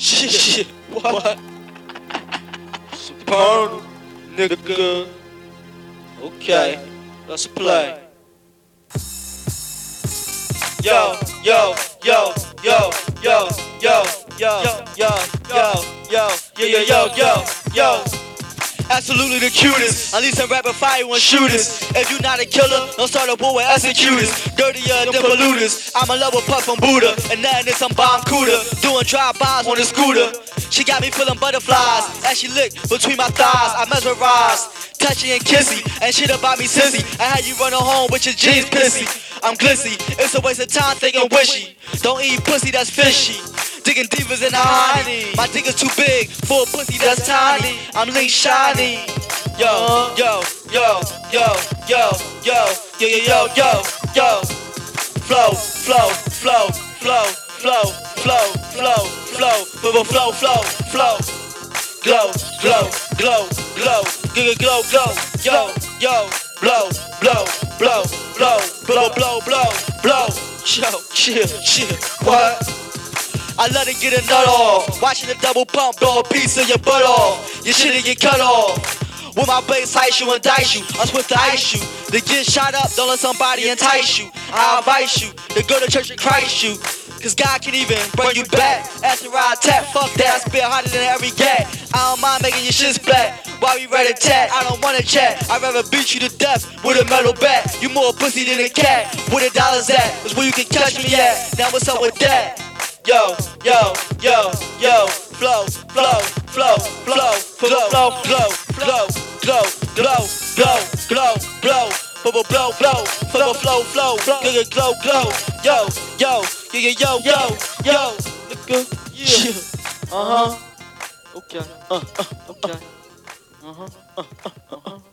Shit, what? Supernal, nigga. Okay, let's play. Yo, yo, yo, yo, yo, yo, yo, yo, yo, yo, yo, yo, yo, yo, yo, yo. Absolutely the cutest. At least I'm rapid fire one shooters. If you not a killer, don't start a war with executors. Dirtier than polluters. I'm in love with Puff from Buddha. And nothing is some bomb cooler. Doing drive-bys on a scooter. She got me feeling butterflies. As she licked between my thighs, I mesmerized. Touchy and kissy. And shit about me sissy. I had you running home with your jeans pissy. I'm glissy. It's a waste of time thinking wishy. Don't eat pussy that's fishy. Digging divas in the honey. My dick is too big for a pussy that's tiny. I'm link shiny. Yo, yo, yo, yo, yo, yo, yo, yo, yo, yo, yo. Flow, flow, flow, flow, flow, flow, flow, flow, flow, flow, flow, flow. Glow, glow, glow, glow, glow, glow, glow, yo, yo, blow, blow, blow, blow, blow, blow, blow, blow. Yo, chill, chill, what? I let it get a nut off. Watching the double pump, blow a piece of your butt off. Your shit'll get cut off. With my bass ice you and dice you, I'm swift to ice you. To get shot up, don't let somebody entice you. I invite you to go to church and Christ you. Cause God can even bring you back. After I tap, fuck that, I spit hotter than every gat. I don't mind making your shit splat. Why we ready to tat, I don't wanna chat. I'd rather beat you to death with a metal bat. You more pussy than a cat. Where the dollars at? Is where you can catch me at. Now what's up with that? Yo, yo, yo, yo, flow, flow, flow, flow, flow, flow, flow, flow, glow, glow, glow, glow, glow, blow, blow, blow, flow, flow, flow, glow, glow, glow, yo, yo, yo, yo, yo, yo, nigga, yeah, uh huh, okay, uh, uh, okay, uh huh, uh, uh, uh.